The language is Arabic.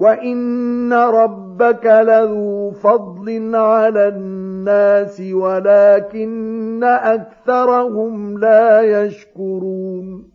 وَإِنَّ رَبَّكَ لَذُو فَضْلٍ عَلَى النَّاسِ وَلَكِنَّ أَكْثَرَهُمْ لَا يَشْكُرُونَ